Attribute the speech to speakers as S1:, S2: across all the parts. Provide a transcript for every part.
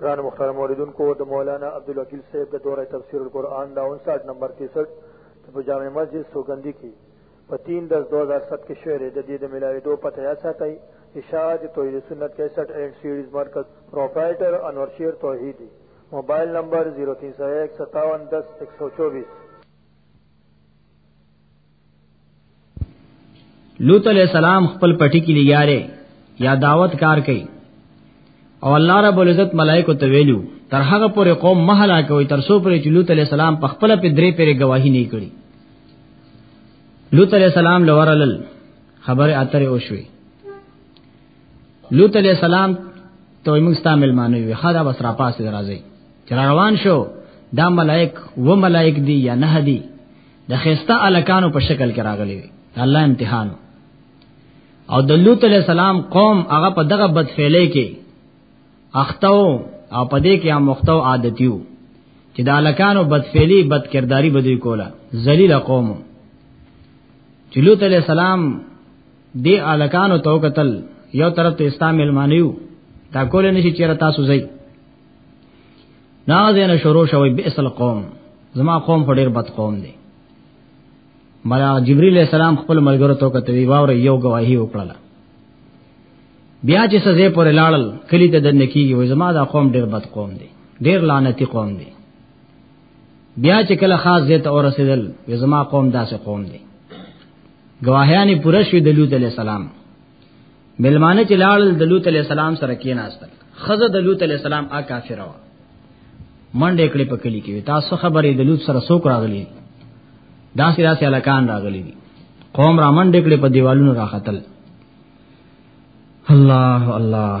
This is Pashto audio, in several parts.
S1: قرآن مختار موردن کو د مولانا عبدالوکیل صاحب د دورہ تفسیر القرآن دا انسٹھ نمبر تیسٹھ په جامع مسجد سوګندی کې په 3 10 2007 کې شعر د دې د ملاوي دوه پته یا ساتي اشاعت توحید سنت 61 اینڈ سیریز مرکز پروپرائیٹر انور شیر توحیدی موبایل نمبر 03015710124
S2: لوط علیہ السلام خپل پټی کې لګیاره یا دعوت کار کوي او الله رب العزت ملائکه ته ویلو تر هغه پورې قوم مهلا کوي تر سو پورې چې لوط علیہ السلام په خپل په درې پیره گواہی نه کړي لوط علیہ السلام لورلل خبره اترې وشوي لوط علیہ السلام ته موږ ستامل مانو وی خدا بس را پاسې راځي چې روان شو دا ملائک و ملائک دی یا نه دی د خسته الکانو په شکل کې راغلي وي الله امتحان او د لوط علیہ السلام قوم هغه په دغه بد فعلې کې اختو او په دې کې هم مختو عادتیو چې د الکانو بد فعلی بد کرداری بدوي کوله ذلیل قوم چې لوط علیہ السلام دی الکانو تو قتل یو طرف ته استا ملمانیو دا کول نشي چیرې تاسو زئی نازین شروع شوی بئس القوم زما قوم په ډیر بد قوم دی ملا جبرئیل السلام خپل ملګرو ته کوي واور یو گواہی وکړه بیا چې سزه پر لاړل کلی ته دنه کیږي وای زما دا قوم ډیر بد قوم دی ډیر لعنتی قوم دی بیا چې کله خاص زیت اور رسیدل وې زما قوم داسې قوم دی گواهیانی پوره شوې د لوط علی السلام ملمانه چې لاړ د لوط علی السلام سره کېناستل خزه د لوط علی السلام آ کافر و منډه کړې په کلی کې تاسو خبرې د لوط سره څوک راغلي داسې داسې الکان راغلي دي قوم را منډه کړې په دیوالونو راختل الله الله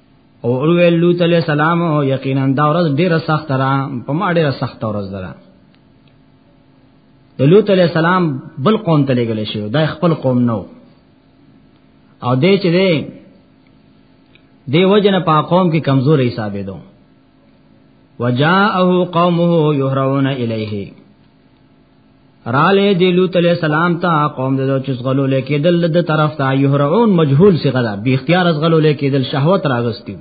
S2: او ویل لوط علیہ السلام یقینا دا ورځ ډیره سخت را په ما ډیره سخت ورځ ده د لوط علیہ السلام بل قوم ته لګل شو دا خپل قوم نو او دې چې دې دې وجنه په قوم کې کمزوري حسابې دو وجاءه قومه يهرون الیه راله دی لوط علیہ السلام ته قوم د چسغلو لیکې دل د طرف ته یهرعون مجهول سی غدا بی اختیار از غلو لیکې دل شهوت راغستی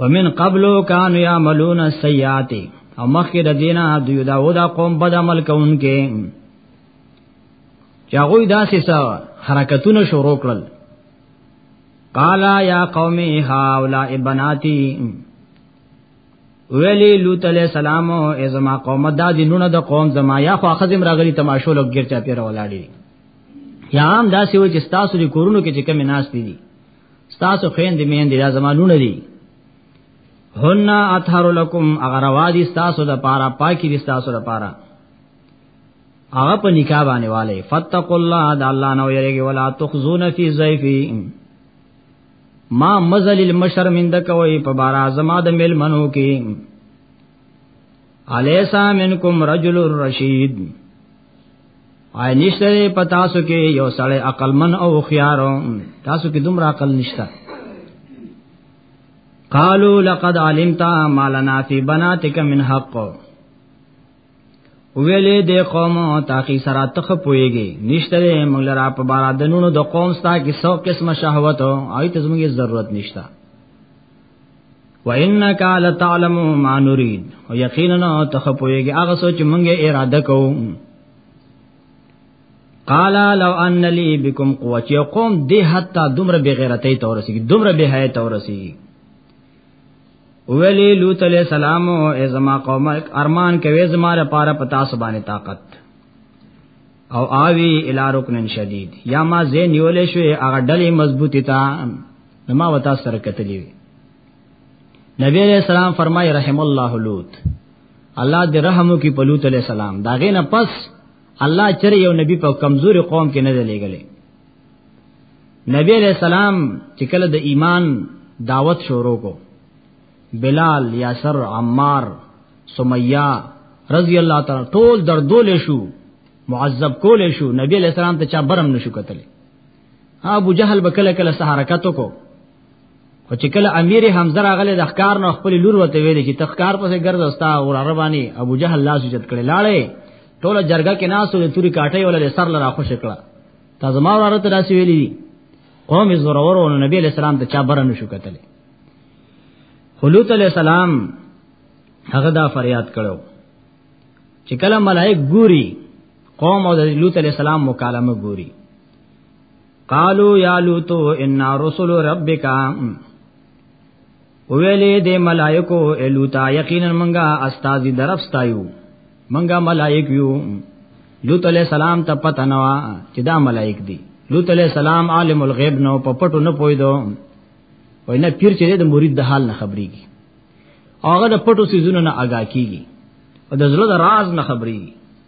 S2: ومن قبلو کانو یعملون السیئات او مخکې د دینه دوی دا و دا قوم بد عمل کوونکې چاغوی داسې سا حرکتونه شروع کړل قالا یا قومی هاولا بناتی ویلی لوط علیہ السلام او ازما قوم دا دینونه د قوم زما یا خو خزم راغلی تماشو لګ غیر چا پیر ولاړی یا هم دا سی و چې تاسو د کورونو کې چې کم ناس دي تاسو خويند مین دي دا زمانونه دي هن اطهر لكم اگر وادي تاسو د پاره پاکي دي تاسو د پاره هغه په نکاح باندې والے فتق الله د الله نو یریږي ولا تخزون فی ضیفی ما مزل المشر من دکوي په بار اعظم د مل منو کې الیسا منکم رجل الرشید آی نشته په تاسو کې یو سړی عقل من او خيار تاسو کې دومره عقل نشته قالو لقد علمت ما لنا في بناتك من حق ویلې د قوم تاکي سره تخ پويږي نشته موږ لرا په بار د نونو د قوم ستا کې څو قسمه شهوت او ایت زموږ ضرورت نشته وانك لتعلم ما نريد او یقینا تخ پويږي هغه سوچ موږ اراده کوو قال لو ان لي بكم قوه قوم دې حتا دومره بغیرتۍ تورسي دومره بهایت تورسي ویلی لوط علیہ السلام او ازما قوم ارمان کوي زما لپاره پتا سبانه طاقت او آوی الی رکن شدید یا ما زه نیولې شوې هغه ډلې مضبوطی تا نو ما وتا سره کتلی نبی علیہ السلام فرمای رحم الله لوط الله دې رحم وکي په لوط علیہ السلام دا غینه پس الله چر یو نبی په کمزوري قوم کې نه لګلې نبی علیہ السلام چې کله د ایمان دعوت شروع کو بلال یاسر عمار سمیہ رضی الله تعالی ټول دردول شو معذب کول شو نبی علیہ السلام ته چا برم نشو کتل ابو جهل بکله کله سحرکت کو خو چې کله امیر حمزه راغله د ښکار نو خپل لور وته ویل چې تخکار پسې ګرځ استا او ربانی ابو جهل لاس چت کړي لاړې ټول جرګه کې ناسو د توري کاټي ولې سر لرا خوش کړه تا زما وراره ته داسې ویلي دي قوم یې زورور او نبی علیہ السلام ته چا بره نشو کتلی خلوت علیہ السلام هغه دا فریاد کړو چې کله ملائک ګوري قوم او د لوط علیہ السلام مکالمه ګوري قالو یا لوط ان رسل ربک ویلې د ملائکو الوتا یقینا منګه استاد درف ستایو منګه ملائک یو لوط علیہ السلام ته پته نه وا چې دا ملائک دي لوط علیہ السلام عالم الغیب نو په پټو نه پویدو وای نه پیر چې د مرید د حال نه خبريږي هغه د پټو سيزونو نه آگاه کیږي او د زړه د راز نه خبريږي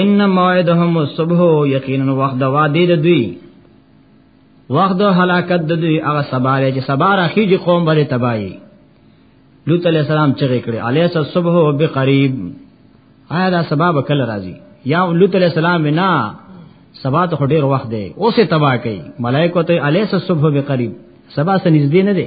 S2: ان موعدهم الصبح یقینا وخت د وادي د دوی وخت د هلاکت د دوی هغه سبا لري چې سبا راخیږي چې قوم باندې تباہي لوط علیہ السلام چغې کړې الیس الصبح بقریب آیا دا سبا به کله راځي یا لوط علیہ السلام نه سبا ته ډیر وخت دی اوسه تباہ کړي ملائکه ته الیس الصبح بقریب سبا سره نږدې نه دی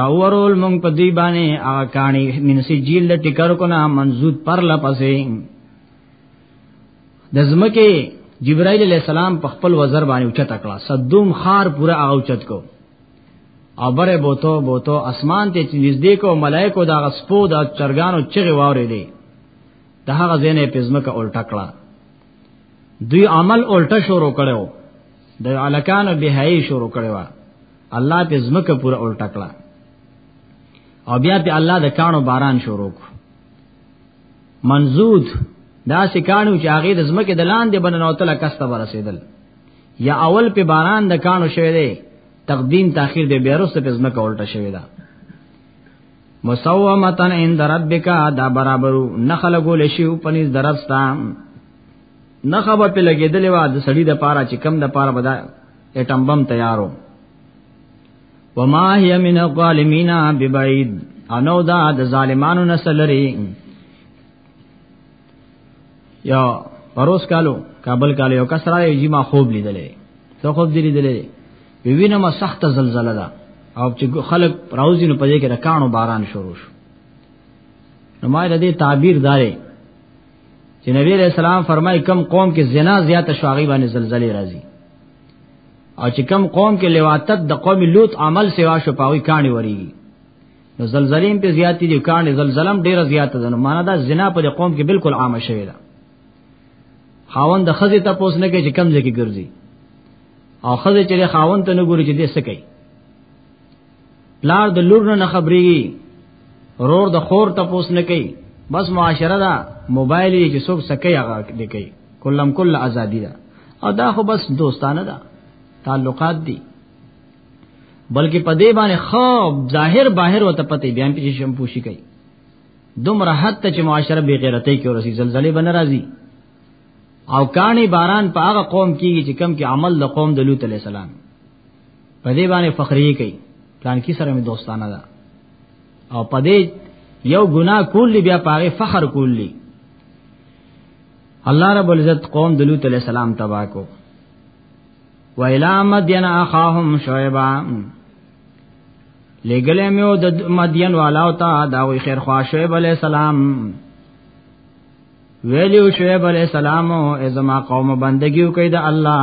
S2: راورول مونږ په دی باندې هغه کانی من سجیل د ټکر کو نه منزود پر لپسې د زمکه جبرائیل علیہ السلام په خپل وزر باندې اوچت کړه صدوم خار پورا هغه اوچت کو او بره بوتو بوتو اسمان ته چې نږدې کو ملائکو دا غسپو دا چرګانو چغې واورې دي د هغه زینې په زمکه الټا کړه دوی عمل الټا شروع کړو د الکان بهایي شروع کړو الله په زمکه پورا الټا کړه او بیا په الله د کانو باران شروع کو منزود دا سکانو چې هغه د زمکه د لاندې بننوتل کسته ورسېدل یا اول په باران د کانو شوه دی تقدیم تاخير دی بیا وروسته په زمکه الټا شوه دا مسومتن عند ربک دا برابرو نخل گول شیو پنیز درستا نه خبر په لګیدلې وا د سړی د پاره چې کم د پاره بدا اټم بم تیارو وما هي من الظالمین ببعید انو دا د ظالمانو نسل لري یا پروس کالو کابل کالو یو کس راځي چې ما خوب لیدلې ته خوب دی لیدلې وی وینه ما سخت زلزلہ ده او چې خلک راوځي نو پدې کې د کانو باران شروع شو نو ما دې تعبیر دارې چې نبی علیہ السلام فرمای کم قوم کې زنا زیات شواغي باندې زلزلې راځي او چې کم قوم کې لواتت د قوم لوط عمل سوا شو پاوي کانی وری نو زلزلې په زیاتې دي کانی زلزلم ډیره زیاته ده نو معنا دا زنا په قوم کې بالکل عامه شوی ده خاوند د خزې ته پوس نه کوي چې کم ځای کې ګرځي او خزې چې خاوند ته نه ګوري چې دې څه کوي پلار د لور نه خبرېږي رور د خور ته پوس نه کوي بس معاشره دا موبایل یې چې څوک سکه هغه دی کوي کلم کل ازادي ده او دا خو بس دوستانه ده تعلقات دي بلکې په دې باندې خوب ظاهر باهر وته پته بیان پیچ شم پوشي کوي دومره حد ته چې معاشره بی غیرتۍ کې ورسي زلزلې بن راځي او کانی باران په هغه قوم کېږي چې کم کې عمل د قوم د لوط علی السلام په دې باندې فخرې کوي پلان کې سره مې دوستانه ده او په دې یو ګناه کول بیا پاره فخر کول الله رب العزت قوم دلوت علیہ السلام تبا کو ویلا مدین اخاهم شعیبا لګلې مې د مدین والا او تا دا وی خیر خوا شعیب علیہ السلام ویلو شعیب علیہ السلام او ازما قوم بندگیو کوي د الله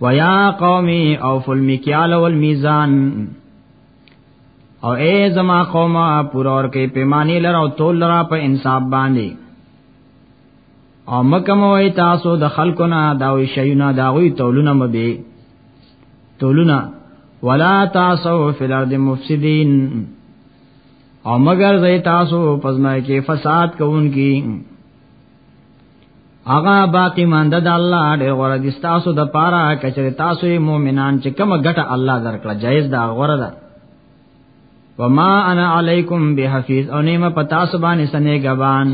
S2: ويا قومي او فالمکیال والمیزان او اے زما قومه پورا اور کې پیمانه لره او تول لره په انصاف باندې او مکه مو ای تاسو د خلکو نه دا وی شیونه دا وی تولونه مبه تولونه ولا تاسو فی الارض مفسدین او مگر زی تاسو پزما کې فساد کوونکی هغه باقی ماند د الله ډېر غوړه دي تاسو د پاره کچره تاسو مؤمنان چې کومه ګټه الله درکړه جایز دا غوړه ده وما انا علیکم بحفیظ او نیمه پتا سبانه سنې غبان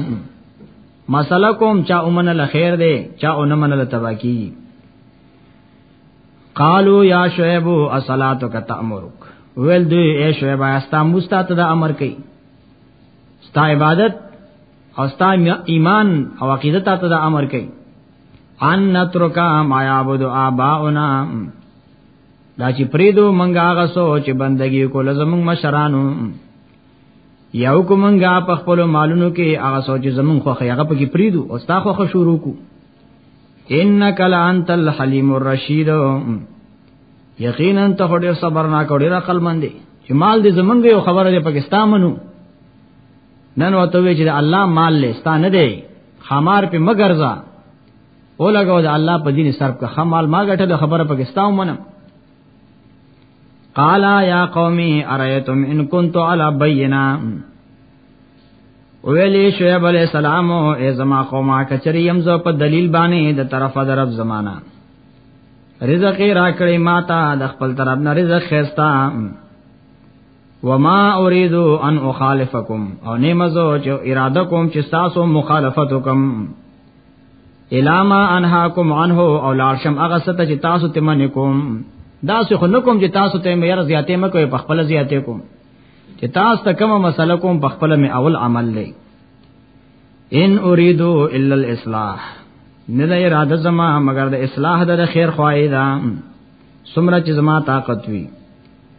S2: مسله کوم چا اومن له خیر دی چا اونمن له تباکی قالو یا شعیب اصلاتک تامرک ویل دوی اے شعیب استا مستات د امر کوي ستا عبادت او ستا ایمان او عقیده ته د امر کوي ان نترکا ما یعبد آباؤنا دا چې پریدو منګه هغه سوچ بندگی کول زمون مشرانو یو کومنګا په خپل مالونو کې هغه سوچ زمون خو هغه په کې پریدو او ستا خو شروع کو انک لانت الحلیم الرشید یقینا ته ډیر صبرناک او ډیر عقل مند چې مال دې زمونږ یو خبره دې پاکستان منو نن وته وی چې الله مال لستا نه دی خمار په مګرزا او لګو د الله په دین سر په خمال ما غټه خبره پاکستان منم قالا یا قومی ارایتم ان کنتو علی بینا ویلی شعیب علیہ السلام ای زما قوما کچری یم زو په دلیل باندې د طرفه درب زمانہ رزق را کړی ماتا د خپل طرف نه رزق خستا وما اريد ان اخالفكم او نیمزو چې اراده کوم چې تاسو مخالفت وکم الاما انهاکم عنه او لارشم هغه ست چې تاسو ته منې کوم دا څه خو نکوم چې تاسو ته مې یاره زیاتې مکوې په خپل زیاتې کوم چې تاسو ته کومه مسله کوم په خپل مې اول عمل لې ان اريدو الا الاصلاح نه د اراده زما مگر د اصلاح د خیر خوایدا سمره چې زما طاقت وي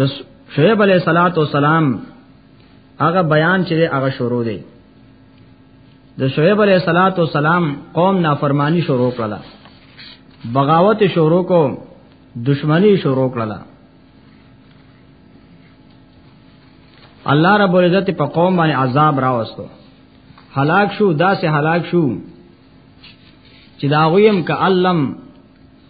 S2: د شعیب علیہ الصلات والسلام هغه بیان چې هغه شروع دی د شعیب علیہ الصلات والسلام قوم نافرمانی شروع کړه بغاوت شروع کو دشمنی شروع کړه الله رب العزت په قوم باندې عذاب راوستو هلاک شو داسې هلاک شو چې دا غویم ک علم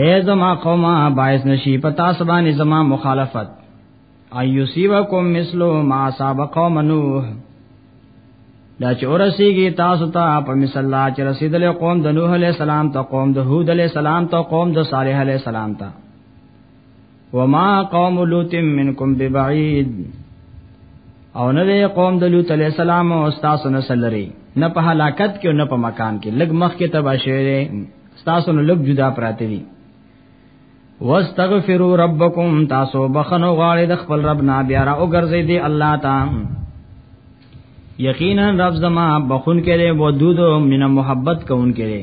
S2: اے زما قومه باعث نشي په تاسو باندې زما مخالفت ايوسيبکم مثلو ما صاب قوم نوح دا چې ورسیږي تاسو ته په مثال لا چې رسیدلې قوم د نوح عليه السلام ته قوم د هود عليه السلام ته قوم د صالح عليه السلام ته وما قوم لوط منکم ببعید او نه دی قوم د لوط علی السلام او استاد نه سلری نه په هلاکت کې نه په مکان کې لګ مخ کې تبا شوی استاد نه لګ جدا پراته دي واستغفروا ربکم تاسو بخنو غواړي د خپل رب نه بیا را او ګرځي دی الله تعالی یقینا رب زما بخون کړي ودود مینه محبت کوون کړي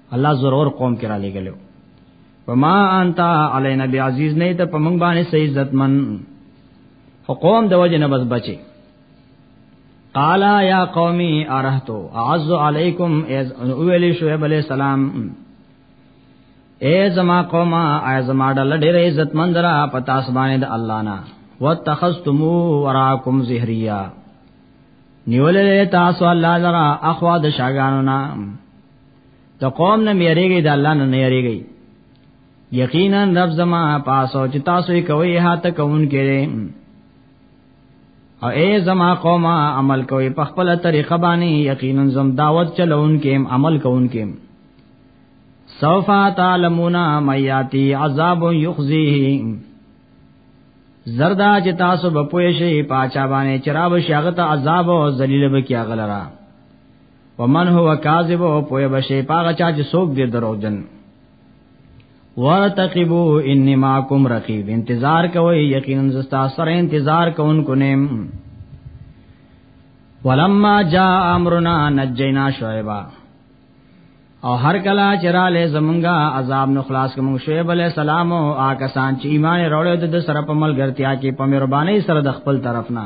S2: الله ضرور قوم کې را لګلو وما انت علينا بعزيز نه ته پمنګ باندې سي عزتمن حکوم د وجه نه بس بچي قال يا قومي ارهتو اعز عليكم از اول شعيب عليه السلام اے زما قوما اے زما ډل ډېر عزت مند را پتا سبانه د الله نا واتخذتمو وراکم زهریا نیولې تاسو الله لرا اخوا د شاګانو نا ته قوم نه میریږي د الله نه نه یریږي یقینا رب زما پاسو چې تاسو یې کوي هاته کوون کړي او اے زما قوم عمل کوي په خپل طریقه باندې یقینا زم دعوت چلون کې عمل کوون کې سوفا تعلمون میاتی عذاب یخزیه زردا چې تاسو به پوه شئ پاچا باندې چرابه شاغت عذاب او ذلیل به کیاغلرا ومن هو کاذب او پوهه بشي پاغه چا چې څوک دې دروغجن ورتقبو انی ماکم رقیب انتظار کوي یقینا زستا سره انتظار کوونکو نیم ولما جاء امرنا نجینا شعیبا او هر کلا چراله زمونږه عذاب نو خلاص کوم شعیب علی السلام او آکسان چې ایمان وروړي د سره په ملګرتیا کې په مهرباني سره د خپل طرف نه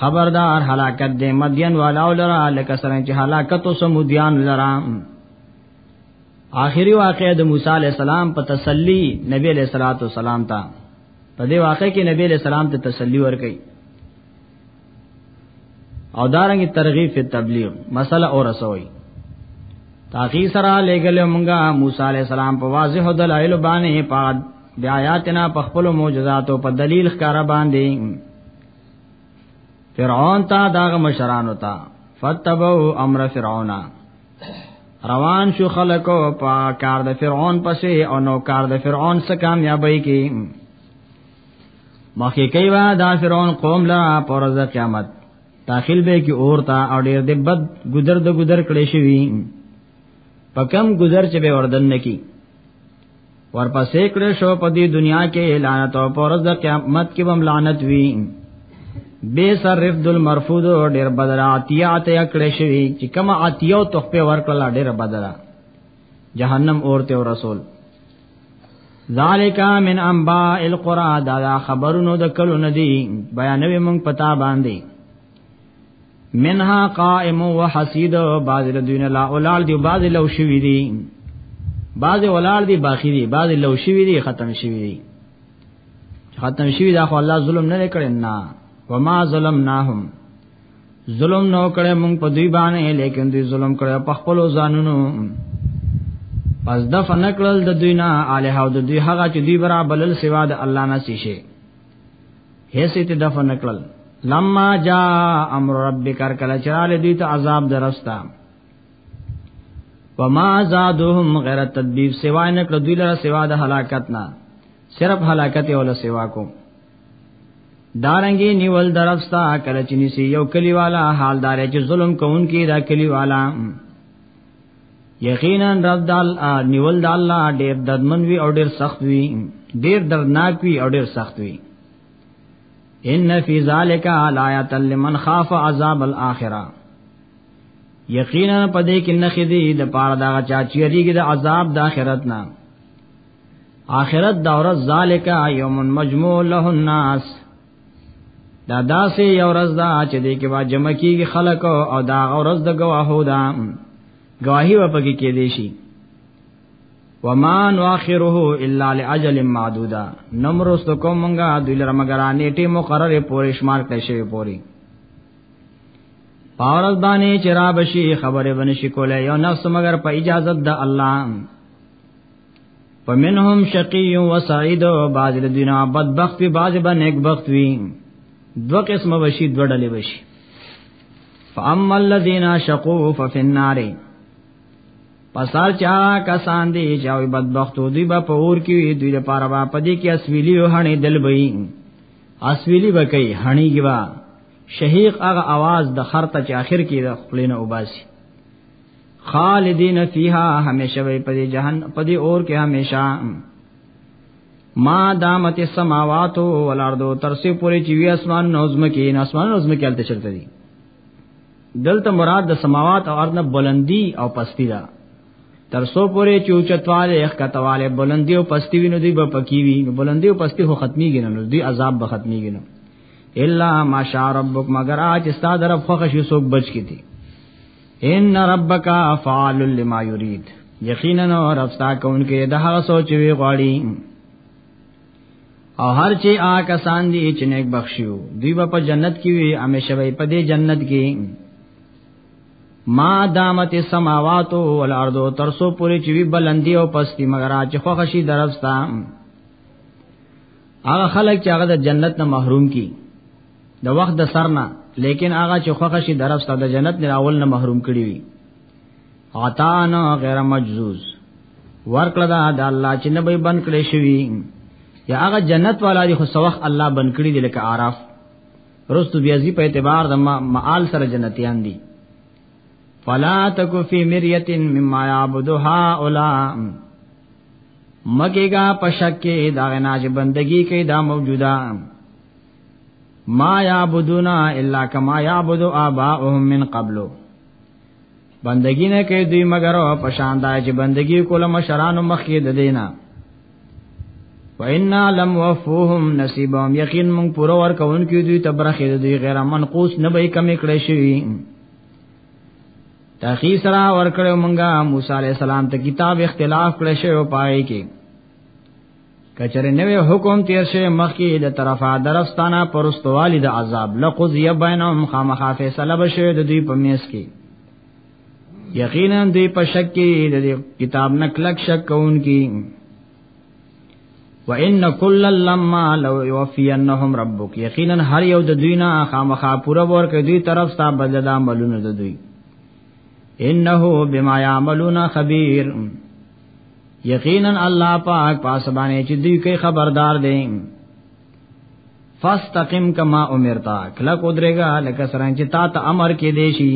S2: خبردار هلاکت دې مدین والاو لرا لکه څنګه چې هلاکت او سمودیان لرا آخري واقع د موسی علی السلام په تسلی نبی علیہ الصلوۃ والسلام ته په دې واقع کې نبی علیہ السلام ته تسلی ورکړي او دارنګ ترغیب په تبلیغ مسله اور رسوي تاخی سره لګل مونږه موسی علی السلام په واضح دلایل باندې پاد بیااتنا په خپل معجزات او په دلیل ښکارا باندې فرعون تا داغ مشرانو تا فتبو امر فرعون روان شو خلکو په کار د فرعون پسې او نو کار د فرعون سره کامیابی کی مخکې کوي وا دا فرعون قوم لا پر ورځ قیامت داخل به کی اور تا او ډیر د بد گذر د گذر کړي شي په کم گذر چې به وردن نکی ورپسې کړه شو په دې دنیا کې لعنت او پر د قیامت کې هم لعنت وی بے سر رفد المرفود ډیر بدر عطیه عطیه کړی شوی چې کما عطیه او تخفه ورکړل ډیر بدر جهنم اورته رسول ذالک من انباء القرى دا خبرونو د کلو ندی بیانوي مونږ پتا باندې منها قائم و حسید بعض لدین لا اولال دی بعض لو شوی دی بعض اولال دی باقی دی بعض لو شوی دی ختم شوی دی ختم شوی دا خو الله ظلم نه کړی نه وما ظلمناهم ظلم نو کړه مونږ په دوی باندې لیکن دوی ظلم کړه په خپل ځانونو پس دفن کړل د دوی نه الہ او د دوی هغه چې دوی برابر سوا د الله نه شي هیڅ ته دفن کړل لما جا امر ربک کله چراله دوی ته عذاب درستا وما زادهم غیر تدبیب سوا نه کړ دوی لره سوا د هلاکت نه صرف هلاکت ولا سوا کو دارنګي نیول درستا کله چې نسی یو کلیوالا حالدار چې ظلم کوونکی دا کلیوالا یقینا رب د الله نیول د الله ډیر ددمن وی او ډیر سخت وی ډیر درناک وی او ډیر سخت وی ان فی ذلک آیات لمن خاف عذاب الاخره یقینا پدې کې نه خېدی د پاره دا چا چیریږي د عذاب د آخرت نه آخرت دور ذالک یوم مجموع له الناس دا داسې یو ورځ دا چې دې کې با جمع کیږي خلق او دا ورځ د گواهو دا گواهی و پکې کې دي شي وما نواخره الا لاجل معدودا نمرست کومنګا دلر مگرانه ټی مقرر پورې شمار کړی شوی پوری پاورز باندې چرابشی خبره ونشي کولای یو نفس مگر په اجازه د الله فمنهم شقی و سعید بعض الذین بدبخت وی بعض به نیک بخت وی دو قسم وشي دو ډلې وشي فاما الذين شقوا ففي النار پسار چا کسان دي چې او بدبختو دي به پور کې دوی لپاره به پدې کې اسویلی او هني دل وي اسویلی به کوي هني کیوا شهیق هغه आवाज د خرته چې اخر کې د خپلینه وباسي خالدین فیها همیشه وي په جهنم په دې اور کې همیشه ما دامت السماوات والارض تر څو پورې چې وی اسمان نو زمکه نه اسمان نو زمکه الته چلته دي دلته مراد د سماوات او ارض نه بلندی او پستی ده تر څو پورې چې اوچتواله اخکتواله بلندی او پستی وینو دی به پکی وی نو بلندی او پستی خو ختمي ګنه نو دی عذاب به ختمي ګنه الا ماشاء ربک مگر اج استاد رب خوښ شو سوک بچ کی دي ان ربک فعال لما یرید یقینا اور افسا کون کې د هغه سوچ وی غواړي او هر چې آ کسان دي چې نیک بخشیو دوی په جنت کې وي همیشه وي په دې جنت کې ما دامت السماوات والارض ترسو پوری چې وی بلندی او پستی مگر چې خو خشي درفستا هغه خلک چې هغه د جنت نه محروم کی د وخت د سرنا لیکن هغه چې خوخه شي درف ست د جنت نه اول نه محروم کړی وي عطا نه غیر مجزوز ورکړه دا د الله چې نه به بند کړی شوی یا هغه جنت والا دی خو سوخ الله بند کړی دی لکه عارف رستو بیازی په اعتبار د معال سره جنتیان دي فلا تکو فی مریت مما یعبد هؤلاء مګیګا پشکه دا نه چې بندگی کوي دا موجوده ما یعبدون الا کما یعبد آباؤهم من قبلو بندگی نه کوي دوی مگر او پشان دا چې بندگی کوله مشرانو مخکې د دینا وإنا لم وفوهم نصيبهم یقین مون پورا ور کون کې دوی تبرخه د دوی غیر منقوص نه به کمی کړی شي تخی سرا ور کړو مونږه موسی عليه السلام ته کتاب اختلاف کړی شو پای کې کچره نوې حکم تیر شي مخکې د طرفه درفستانه پرستوالي د عذاب لقضی بینهم خامخا فیصله بشي د دوی په میس کې یقینا دوی په شک کې د کتاب نه کلک شک کوونکی وان کل لما لو یوفینهم ربک یقینا هر یو د دوی نه خامخا پوره ورکه دوی طرف ستا بدل د عملونو د دوی انه بما یعملون خبیر یقینا الله پاک پاسبانه چې دوی کې خبردار دی فاستقم کما امرتا کله کو درګه لکه سره چې تا ته امر کې دی شي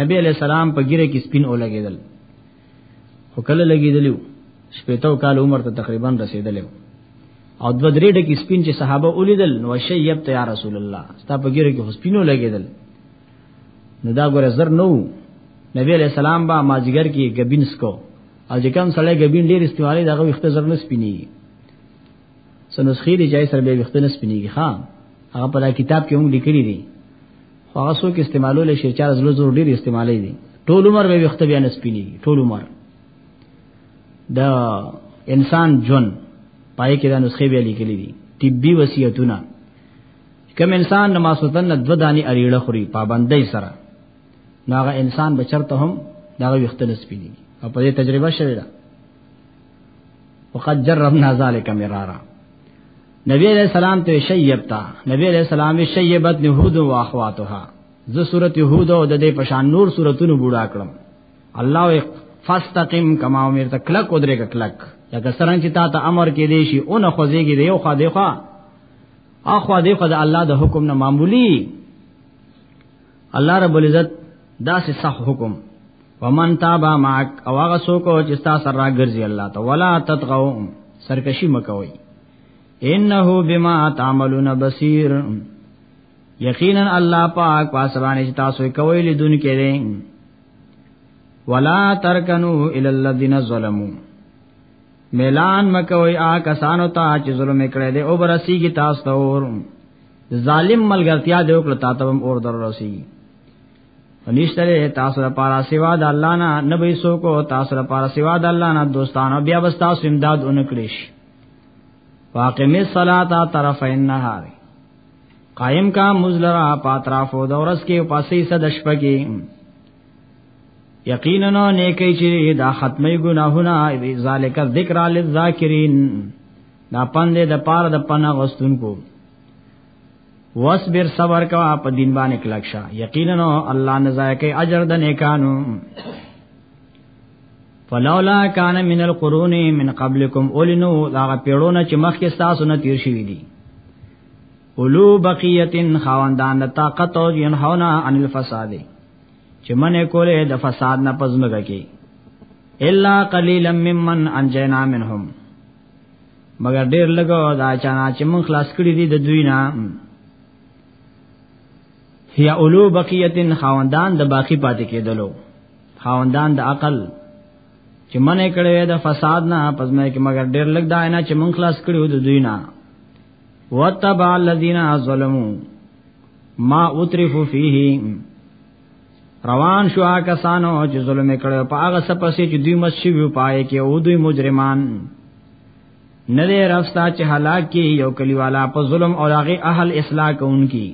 S2: نبی علیہ السلام په ګیره کې سپین او لګیدل خو کله لګیدلو شپېتو کال عمر ته تقریبا رسیدلو او دو درې ډکې سپین چې صحابه ولیدل نو شیب ته یا رسول الله ستا په ګیره کې سپینو لګیدل نو دا ګوره زر نو نبی علیہ السلام با مازیګر کې غبینس کو او چې کوم سړی غبین ډیر استعمالي دغه وخت زر نه سپینی سنسخې دی جای سره به وخت نه سپینیږي ها هغه په کتاب کې هم لیکلي دي خو هغه څوک استعمالول شي چې زړه زور ډیر استعمالي دي ټول عمر به وخت بیا نه سپینیږي ټول عمر دا انسان جون پای کې دا نسخې به لیکلي دي طبي وصیتونه کم انسان نماز وتن دو دانی اریړه خوري پابندۍ سره نو هغه انسان به چرته هم دا وختل سپینی او په دې تجربه شوی دا وقد جربنا ذلك مرارا نبی علیہ السلام ته شیبتا نبی علیہ السلام شیبت یهود او اخواتها ز سورۃ یهود او د دې پشان نور سوراتونو بوډا کړم الله او فاستقم کما امر تکلک او درې کلک لکه سرنګ چې تا ته امر کې دی شي اون خوځيږي دی او خو دی خو اخو دی خو د الله د حکم نه معمولی الله رب العزت دا سه صح حکم ومن تابا معك او هغه څوک چې تاسو سره راګرځي الله ته ولا تطغوا سرکشي مکوئ انه بما تعملون بصير یقینا الله پاک پاسبانه چې تاسو کوي لیدون کړي ولا ترکنو الى الذين ظلموا ميلان مکوي آ کسانو ته چې ظلم کړي دي او برسيږي تاسو ته اور ظالم ملګرتیا دی وکړه تا ته هم اور در رسي نشتره تاسو لپاره سوا د الله نه نبي سو کو تاسو لپاره سوا د الله نه دوستانو بیا بس تاسو امداد اونکړي شي واقم الصلاه طرف النهار قائم کا مزلرا پاترافو دورس کې پاسې صد شپږې یقینا نیکی چې دا ختمي ګناهونه ذالک ذکر للذاکرین دا پند د پاره د پنه غستونکو واسبر صبر کا په دین باندې کلک شه یقینا الله نزایکه اجر د نیکانو فلولا کان من القرون من قبلکم اولنو دا پیړونه چې مخکې تاسو نه تیر شوی دي اولو بقیتن خواندان طاقت او جنحونا عن الفساد چې منه کوله د فساد نه پزمګه کی الا قليلا ممن انجينا منهم مگر ډیر لګو دا چانا چې مون خلاص کړی دي د دوی نه یا اولو بقیتن خاوندان د باقی پاتې کېدلو خاوندان د عقل چې منې کړي د فساد نه پزما کې مگر ډیر لګ دا نه چې مون خلاص کړو د دوی نه وتبع الذين ظلموا ما اترفو فيه روان شو کسانو چې ظلم کړو په هغه سپسې چې دوی مسجد وی پای کې او دوی مجرمان نه دې راستا چې هلاک کې یو کلیوالا په ظلم او هغه اهل اصلاح کوونکی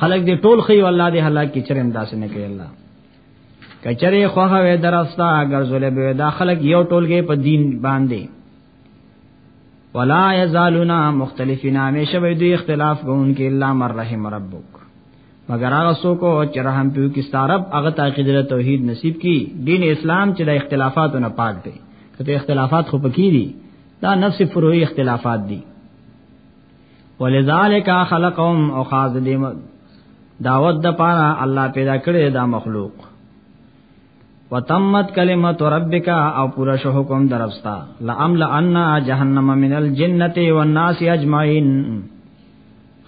S2: خلق دې ټول خي الله دې هلاک کې چرېم داس نه کوي الله کچره خوخه وې دراستا اگر ظلم وې دا خلق یو ټولګه په دین باندې ولا یزالونا مختلفین همیشه به دوی اختلاف کوونکې الا مر رحم ربک مگر هغه څوک چې رحم پیو کې ستارب هغه تاکید له توحید نصیب کی دین اسلام چې د اختلافاتو نه پاک دی کته اختلافات خو پکې دي دا نفس فروعي اختلافات دي ولذالک خلقهم او خاص دې دعوت د پاره الله پیدا کړی دا مخلوق وتمت کلمت ربک او پورا شو حکم درستا لامل ان جهنم من الجنه والناس اجمعين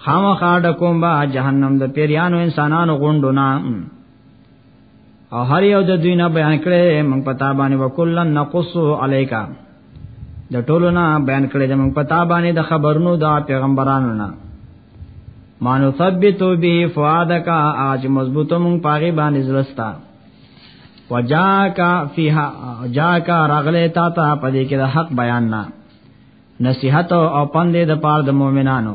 S2: خامخا ډکوم با جهنم د پیریانو انسانانو غوندونه او هر یو د دوی نه بیان کړي موږ پتا باندې وکولن نقص علیکا د ټولو نه بیان کړی د موږ په تا باندې د خبرونو د پیغمبرانو نه مانو ثبتو به فؤادک اج مضبوطو موږ پاغي باندې زلستا وجاکا فیها جاکا رغله تا ته پدې کې د حق بیان نه نصیحت او پندې د پاره د مؤمنانو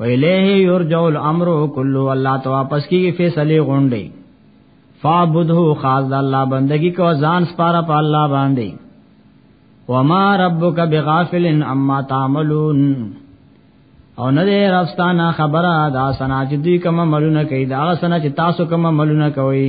S2: ویلیه یرجع الامر کله الله ته واپس کیږي فیصله غونډي فعبده خاص د الله بندگی کو ځان سپاره په الله باندې وما ربک بغافل اما تعملون او نه دې راستانه خبره دا سنا چې دوی کوم ملونه کوي دا سنا چې تاسو کوم ملونه کوي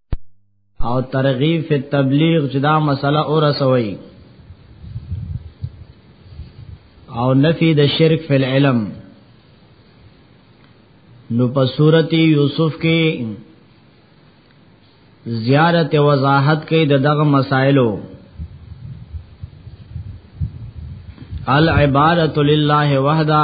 S2: او ترغیب فی تبلیغ چې دا مسله اور سوئی او نفی د شرک فی العلم نو په سورتی یوسف کې زیارت وضاحت کې د دغه مسائلو العبادت لله وحده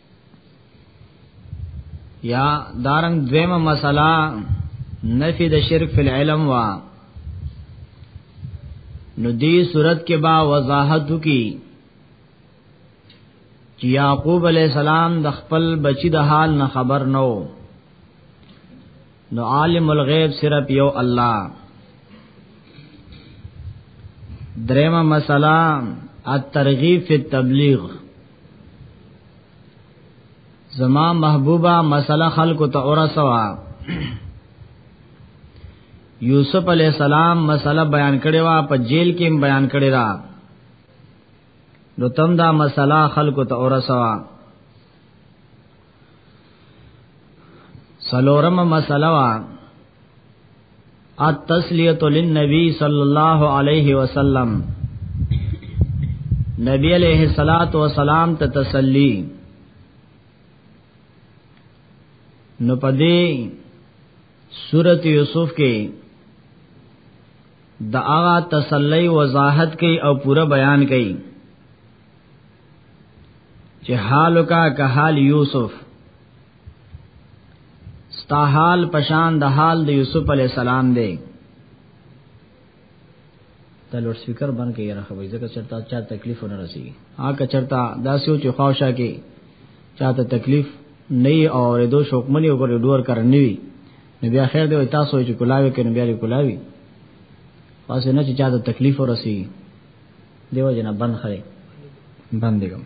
S2: یا دارنګ دویمه مسله نفی د شرک فی العلم وا نو دی صورت کې با وضاحت کی چې یعقوب علی السلام د خپل بچی د حال نه خبر نو نو عالم الغیب صرف یو الله درېمه مسله الترغیب فی التبلیغ زما محبوبا مسله خلق ته اورسوا یوسف علی السلام مسله بیان کړي وا په جیل کې بیان کړي را نو تم دا مسله خلق ته اورسوا سلورم مسله وا التسلیه للنبي صلی الله علیه وسلم نبی علیہ الصلات والسلام ته تسلی نو پدې سورته یوسف کې د هغه تسلی وضاحت کوي او پوره بیان کوي چې حالو کا که حال یوسف ستا حال پشان د حال د یوسف علی السلام دی دا لوډ سپیکر بند کې یاره خو ځکه چرتا چا تکلیف نه رسیږي ها که چرتا دا سیو چې خواوشا کې چاته تکلیف نه او ردو شوکمنی او ګور ډور کار نه وي نو بیا خیر دی تاسو چې کولاوي کې نو بیا کولاوي واسه نه چې چاته تکلیف ورسیږي دیو جنا بند خره بند دیګم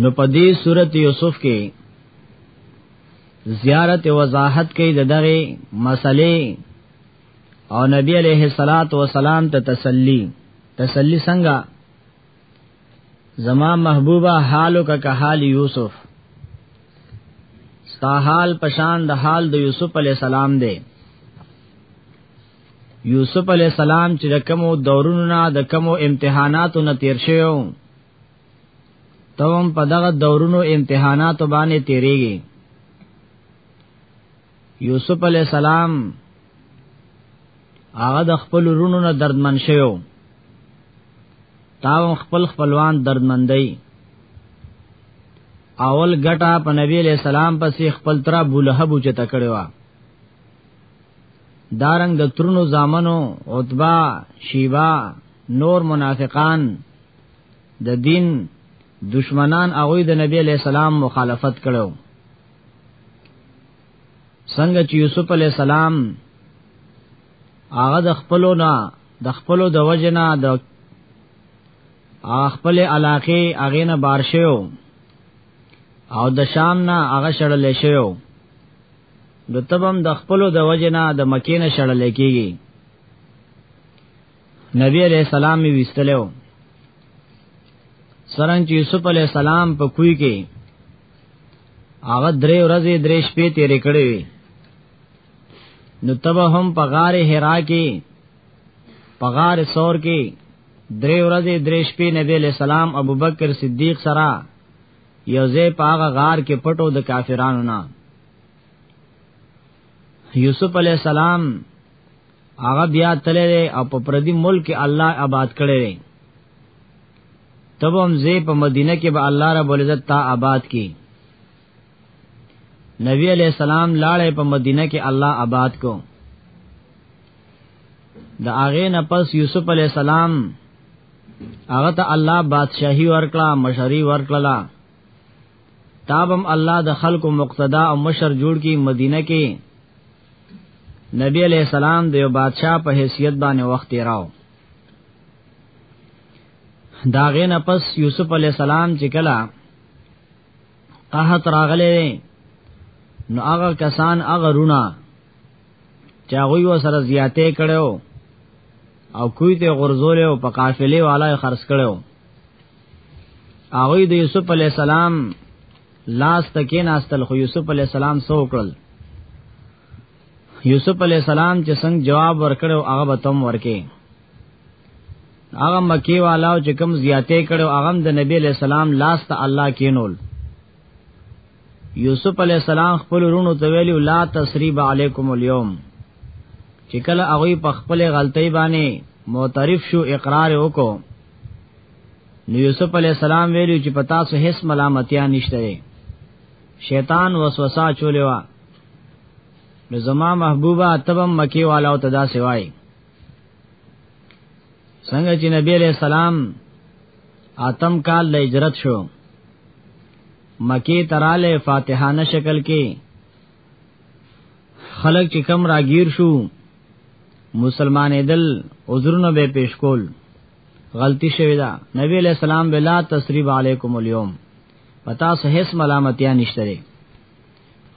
S2: نو په دې صورت یوسف کې زیارت وضاحت کې د دغه مسلې او نبی علیہ الصلات والسلام ته تسلی تسلی څنګه زما محبوبا حالو کا که حال یوسف ستا حال پشان د حال د یوسف علی السلام دی یوسف علی السلام چې د کومو دورونو نه د کومو امتحاناتو نه تیر شوی توم په دغه دورونو امتحاناتو باندې تیریږي یوسف علی السلام هغه د خپل رونو نه دردمن شوی تاو خپل خپلوان دردمندای اول ګټه په نبی علیہ السلام پسې خپل تر ابو لهب چته کړو دارنګ د ترونو زامنو عتبا شیبا نور منافقان د دین دشمنان هغه د نبی علی السلام مخالفت کړو څنګه چې یوسف علی السلام هغه د خپلو نه د خپلو د وجنه د خپل علاقه هغه نه بار شو او د شام نه هغه شړل شو نو تبم د خپل د وجنا د مکې نه شړل کېږي نبی علیہ السلام یې وستلو سرنګ چې یوسف علیہ السلام په کوی کې هغه درې ورځې درې شپې تیرې کړې وي نو تب هم په غار حرا کې په غار سور کې درې ورځې درې شپې نبی علیہ السلام ابوبکر صدیق سره یو ځای په هغه غار کې پټو د کافرانو نه یوسف علی السلام هغه بیا تللی او په پردي ملک کې الله آباد کړی دی تب هم زی په مدینه کې به الله رب العزت تا آباد کی نبی علیہ السلام لاړې په مدینه کې الله آباد کو د هغه نه پس یوسف علی السلام هغه ته الله بادشاہي ورکړه مشری ورکړه تابم الله د خلکو مقتدا او مشر جوړ کی مدینه کې نبی علیہ السلام د یو بادشاہ په حیثیت باندې وخت راو داغه نه پس یوسف علیہ السلام چې کلا قحط راغله نو هغه کسان هغه رونا چا غوی و سره زیاته کړو او کوی ته غرزول او په قافلې والا خرڅ کړو هغه د یوسف علی السلام لاس تکې ناستل خو یوسف علی السلام سو کړل یوسف علی السلام چې څنګه جواب ورکړو هغه به تم ورکې هغه مکی والا چې کم زیاتې کړو هغه د نبی علی السلام لاس ته الله کینول یوسف علی السلام خپل رونو ته ویلو لا تسریب علیکم اليوم چې کله هغه په خپل غلطۍ باندې معترف شو اقرار وکړو نو یوسف علی السلام ویلو چې پتا سو هیڅ ملامتیا نشته شیطان وسوسه چولې وا نو زما محبوبا تبم مکی والا او تدا سوای څنګه چې نبی علیہ السلام اتم کال د هجرت شو مکی تراله فاتحانه شکل کې خلق چې کم راگیر شو مسلمان دل عذرونه به پیش کول غلطی شوی دا نبی علیہ السلام بلا تسریب علیکم اليوم پتا سه هیڅ ملامتیا نشته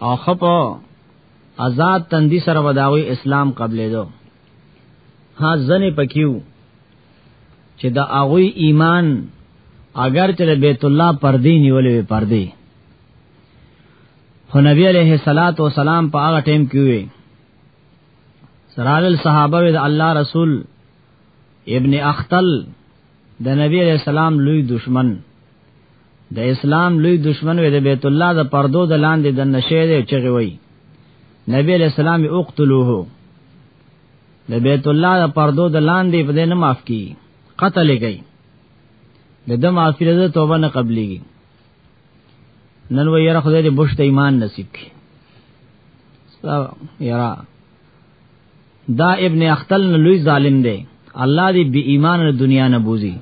S2: او خپو آزاد تندی سره وداوی اسلام قبلې دو ها ځنې پکیو چې دا اغوی ایمان اگر چې بیت الله پردی نیولې وي پردی خو نبی علیہ الصلات والسلام په هغه ټیم کې وي سرال صحابه د الله رسول ابن اختل د نبی علیہ السلام لوی دشمن د اسلام لوی دشمن وي د بیت الله د پردو د لاندې د نشه دی چغي وي نبی علیہ السلام اقتلوه د بیت الله د پردو د لاندې په دې نه معاف کی قتل گئی د د معافی د توبه نه قبليږي نن و یره خدای دې بوشت ایمان نصیب کړي یرا دا ابن اختل نه لوی ظالم دی الله دې بی ایمان د دنیا نه بوزي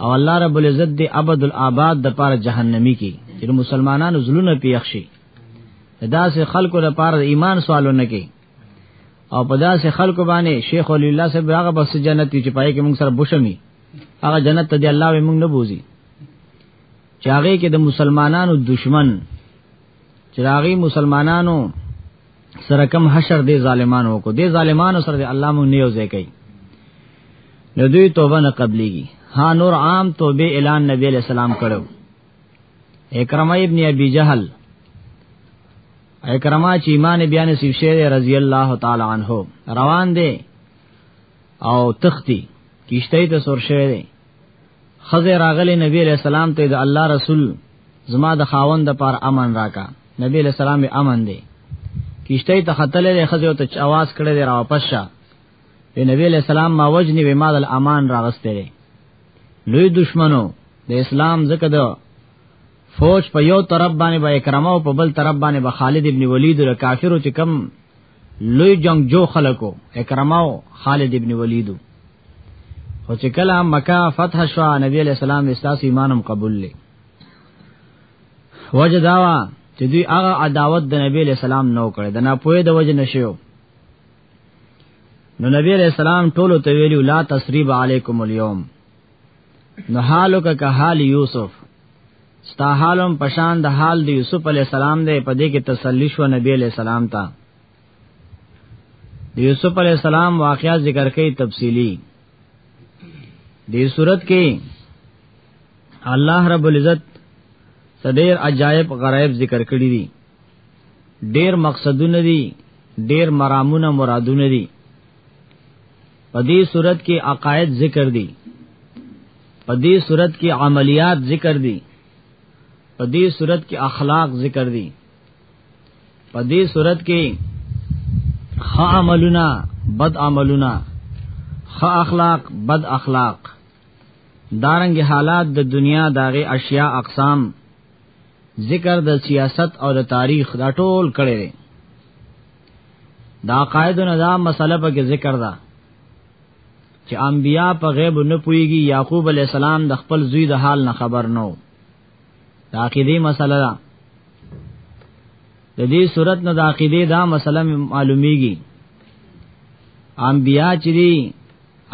S2: او الله رب العزت دې ابد الاباد د پاره جهنمی کی چې مسلمانانو زلونه پیښ شي دا سه خلکو د پاره د ایمان سوالونه کوي او په داسې خلکو باندې شیخ ولی الله صاحب هغه بس جنت چې پای کې موږ سره بوشمی هغه جنت ته دی الله وي موږ نه بوزي چاغې کې د مسلمانانو دشمن چراغي مسلمانانو سره کم حشر دی ظالمانو کو دی ظالمانو سره دی الله مونږ نیو ځای کوي نو دوی توبه نه قبليږي ها نور عام توبه اعلان نبی علیہ السلام کړو اکرمه ابن ابي جهل اکرمه چې ایمان بیا نصیب شه رضی الله تعالی عنہ روان دی او تختی کیشته ته سور شوی دی خزه راغلی نبی علیہ السلام ته د الله رسول زما د خاوند د پار امن راکا نبی علیہ السلام به امن دی کیشته ته خطلې له خزه ته आवाज کړې دی را واپس شه وی نبی علیہ السلام ما وجنی به ما د امان راغسته دی لوی دشمنو د اسلام زکه د فوج په یو طرف باندې با اکرامه او په بل طرف باندې با خالد ابن ولید او کافرو چې کم لوی جنگ جو خلکو اکرماو خالد ابن ولیدو خو چې کله مکه فتح شو نبی علیہ السلام استاس ایمانم قبول لې وجه داوا چې دوی هغه عداوت د نبی علیہ السلام نو کړې د ناپوهه د وجه نشو نو نبی علیہ السلام ټولو ته ویلو لا تسریب علیکم اليوم نو حالو کا که حال یوسف ستا حالم پشان د حال د یوسف علی السلام دی په دې کې تسلی شو نبی علی السلام ته د یوسف علی السلام واقعا ذکر کوي تفصیلی دې صورت کې الله رب العزت سدیر عجایب غرایب ذکر کړی دي ډیر مقصدونه دي ډیر مرامونه مرادونه دي په دې صورت کې عقاید ذکر دي په دې صورت کې عملیات ذکر دي په دې صورت کې اخلاق ذکر دي په دې صورت کې خ عملونه بد عملونه خ اخلاق بد اخلاق دارنګ حالات د دنیا داغه اشیاء اقسام ذکر د سیاست او د تاریخ دا ټول کړي دا قائد نه دا مسله په ذکر ده چې انبیا په غیب نه پويږي یعقوب علی السلام د خپل زوی د حال نه خبر نو دا عقیده مسله ده د دې صورت نه د عقیده دا مسله معلومیږي انبیا چې دي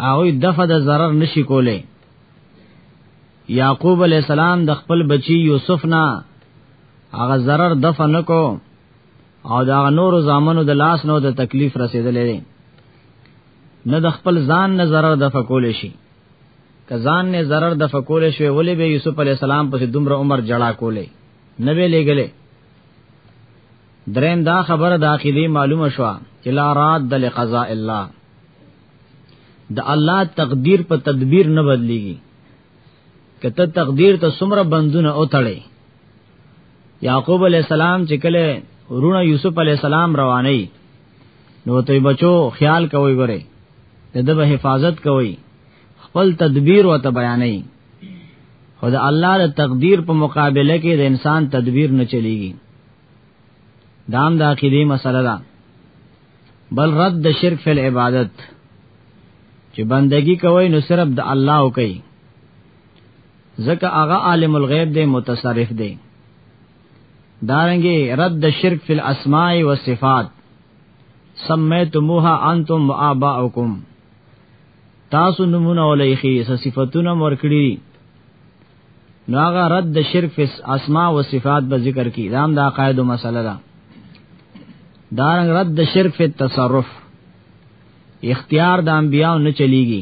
S2: هغه دغه د zarar نشي کوله یعقوب علی السلام د خپل بچی یوسف نه هغه zarar دفع نکو او دا نور زامنو د لاس نو د تکلیف رسیدلې دي نه د خپل ځان نه zarar د فکول شي که ځان نه zarar د فکول شي ولې به یوسف علی السلام په دومره عمر جړا کولې نه به لګلې دریم دا خبره د عقیده معلومه شو چې لا رات د لقضاء الله د الله تقدیر په تدبیر نه بدلیږي کته تقدیر ته سمره بندونه او تړي یعقوب علی السلام چې کله ورونه یوسف علی السلام رواني نو ته بچو خیال کوي ګره دغه حفاظت کوي خپل تدبیر او ته بیانې خو د الله د تقدیر په مقابله کې د انسان تدبیر نه چلیږي دام دا کې دی مسله ده بل رد د شرک فل عبادت چې بندگی کوي نو صرف د الله کوي ځکه هغه عالم الغیب دی متصرف دی دارنګي رد شرک فی الاسماء والصفات سمیتموها انتم وآباؤکم تاسو نمونه ولې خي صفاتونه ورکړي نو هغه رد شرک فی الاسماء والصفات به ذکر کی دا هم د عقاید مسله ده دارنګ رد شرک فی التصرف اختیار د انبیانو نه چلیږي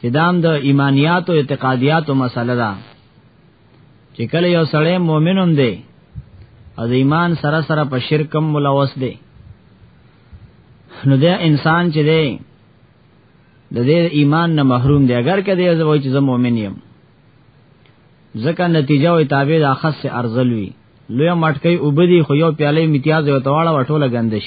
S2: چې دام د دا ایمانیات او اعتقادیات او مسله ده چې کله یو سړی مؤمن هم دی او د ایمان سره سره په شرک هم ملوث دی نو دا انسان چې دی د دې ایمان نه محروم دی اگر کده یو وای چې زه مؤمن یم ځکه نتیجه او تابع د اخص ارزل وی لوی مټکې وبدي خو یو پیاله امتیاز یو تواړه وټوله غندش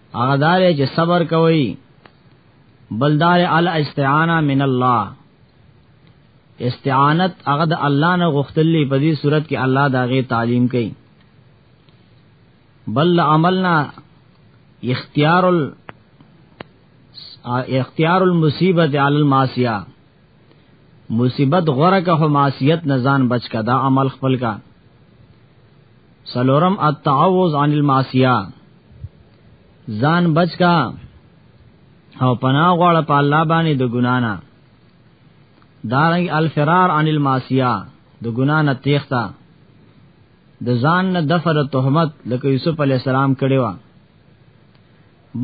S2: هغه دار چې صبر کوي بلدار الاستعانه من الله استعانت هغه د الله نه غوښتلې په دې صورت کې الله داغه تعلیم کوي بل عملنا اختیار ال اختیار المصیبت علی المعصیه مصیبت غره که معصیت نزان بچ کا دا عمل خپل کا سلورم التعوذ عن المعصیه ځان بچ کا او پناه غواړه په الله باندې د ګنا نه دارنګ الفرار عن المعصیه د ګنا نه تیښتا د ځان نه دفر تهمت لکه یوسف علی السلام کړي وا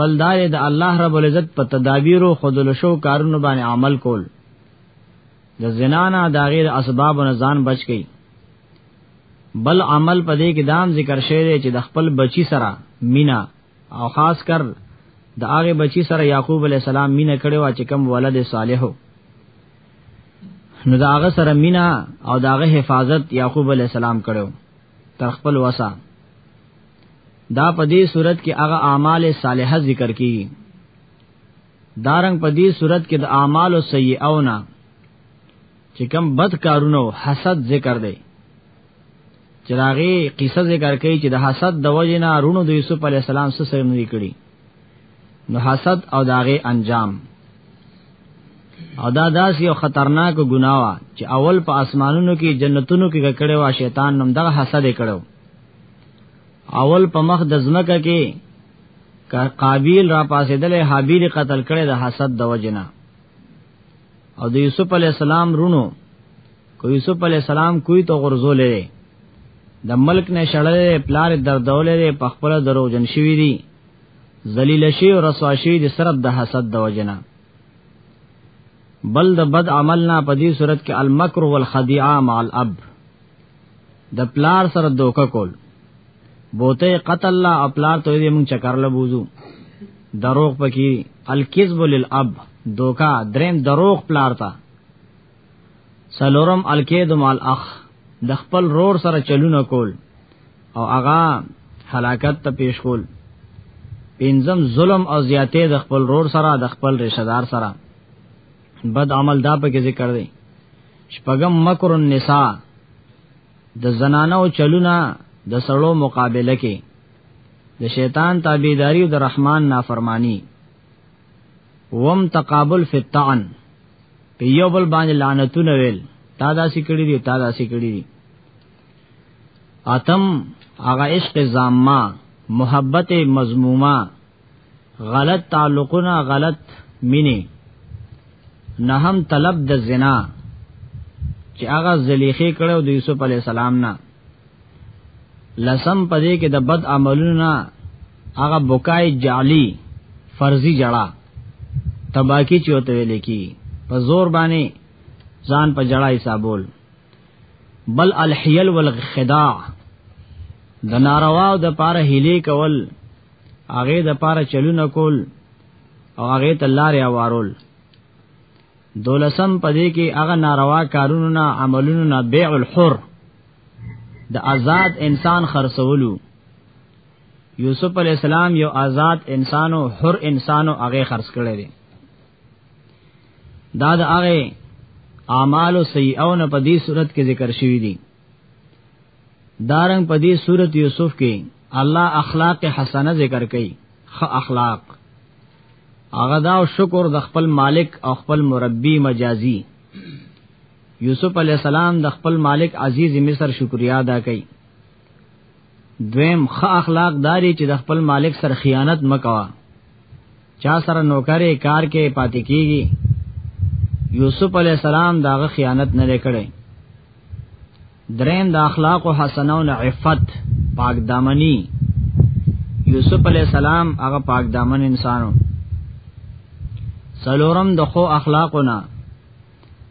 S2: بلدار د الله رب العزت په تدابیر او خودل شو کارونو باندې عمل کول د زنا نه داغیر اسباب نه ځان بچ کړي بل عمل په دې کې دام ذکر شوی دی چې د خپل بچی سره مینا او خاص کر د هغه بچی سره یعقوب علی السلام مینا کړي وا چې کم ولد صالحو نو دا هغه سره مینا او دا هغه حفاظت یعقوب علی السلام کړو تر خپل وسا دا په دې صورت کې هغه اعمال صالحه ذکر کیږي دارنګ په دې صورت کې د اعمال سیئونه چې کم بد کارونه او حسد ذکر دی چې راغي قصه ذکر کوي چې د حسد د وجې نه رونو د یوسف علی السلام سره سره نه کړی نو حسد او داغه انجام او دا داس یو خطرناک ګناه وا چې اول په اسمانونو کې جنتونو کې کړه وا شیطان نوم دغه حسد کړو اول په مخ د ځمکه کې قابیل را پاسېدل حابیل قتل کړي د حسد د وجنه او د یوسف علی السلام رونو کو یوسف علی السلام کوی ته غرزولې د ملک نه شړلې پلار دردولې په خپل درو جن شوی دی ذلیل شی او رسوا شی د سرت د حسد د وجنه بل د بد عمل نه په دې صورت کې المکر والخدیعه مع الاب د پلار سره دوکه کول بوته قتل لا خپلار ته دې مونږ چکر لبوزو دروغ پکې الکذب للاب دوکا دریم دروغ پلار تا سلورم الکید مال اخ د خپل رور سره چلونه کول او اغا هلاکت ته پیش کول پینزم ظلم او زیاته د خپل رور سره د خپل رشدار سره بد عمل دا په کې ذکر دی شپږم مکر النساء د زنانو چلونه د سړو مقابله کې د شیطان تابعداري او د رحمان نافرمانی وم تقابل فی الطعن په یو بل باندې لعنتونه ویل تا داسې کړی دی تا داسې کړی دی اتم هغه عشق زامه محبت مضمومه غلط تعلقونه غلط مینه نه هم طلب د زنا چې هغه زلیخې کړو د یوسف علی السلام نه لسم پدې کې د بد عملونه هغه بوکای جعلی فرضی جړه تباکی چوته ویل کی په زور باندې ځان په جړه حسابول بل الحیل والخداع د ناروا او د پاره هلي کول هغه د پاره چلونه کول او هغه ته لارې اوارول دولسم پدې کې هغه ناروا کارونو نه عملونو نه بیع الحر د آزاد انسان خرڅولو یوسف علی السلام یو آزاد انسانو حر انسانو هغه خرڅ کړی دی دا د هغه اعمال او سیئونه په دې صورت کې ذکر شوی دي دارنګ په دې صورت یوسف کې الله اخلاق حسنه ذکر کړي خ اخلاق هغه دا شکر د خپل مالک او خپل مربي مجازي یوسف علی السلام د خپل مالک عزیز مصر شکریا ادا کړي دویم خ اخلاق داري چې د خپل مالک سره خیانت مکوا چا سره نوکرې کار کې پاتې کیږي یوسف علی السلام داغه خیانت نه لکړي دریم د اخلاق او حسنو نه عفت پاک دامنی یوسف علی السلام هغه پاک دامن انسانو سلورم د خو اخلاقونه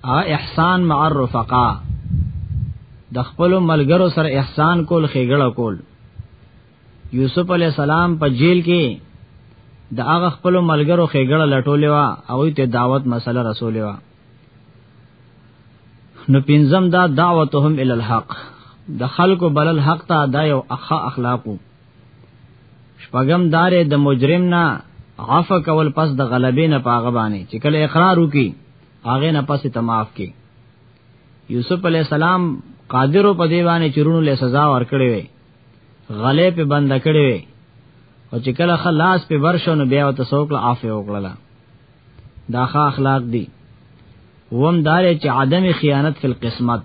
S2: ا احسان مع الرفقا د خپل ملګرو سره احسان کول خېګړه کول یوسف علی السلام په جیل کې د هغه خپل ملګرو خېګړه لټولې وا او ته دعوت مسله رسولې وا نو پنځم دا دعوتهم ال الحق د خلکو بلل حق ته دا یو اخا اخلاقو شپغم دار د مجرم نه عفو کول پس د غلبې نه پاغه باندې چې کله اقرار وکي هغه نه پس ته معاف کی یوسف علی السلام قادر په دی باندې چرونو له سزا ورکړې وي غلې په بند کړې وي او چې کله خلاص په ورشو نو بیا وته سوکل عفو وکړه دا ښه اخلاق دي وم دار چې عدم خیانت فی القسمت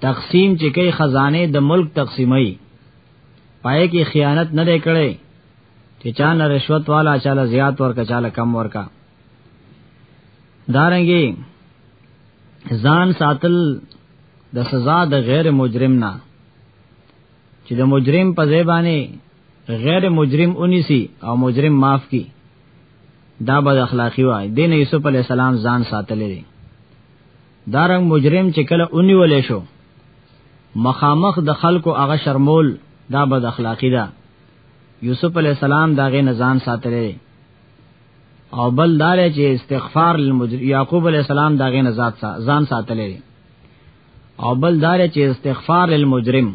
S2: تقسیم چې کوي خزانه د ملک تقسیمي پای کې خیانت نه دی کړی چې چا نه رشوت والا چاله زیات ورکا چاله کم ورکا دارنګي ځان ساتل د سزا د غیر مجرم نه چې د مجرم په ځای باندې غیر مجرم اونیسی او مجرم معاف کی دا بد اخلاقی وای دین یوسف علی السلام ځان ساتلې دي دارنګ مجرم چې کله اونیولې شو مخامخ د خلکو هغه شرمول دا بد اخلاقی ده یوسف علی السلام داغه نزان ساتلې او بل دار چې استغفار للمجرم یعقوب علی السلام داغه نزاد ځان ساتلې او بل دار چې استغفار للمجرم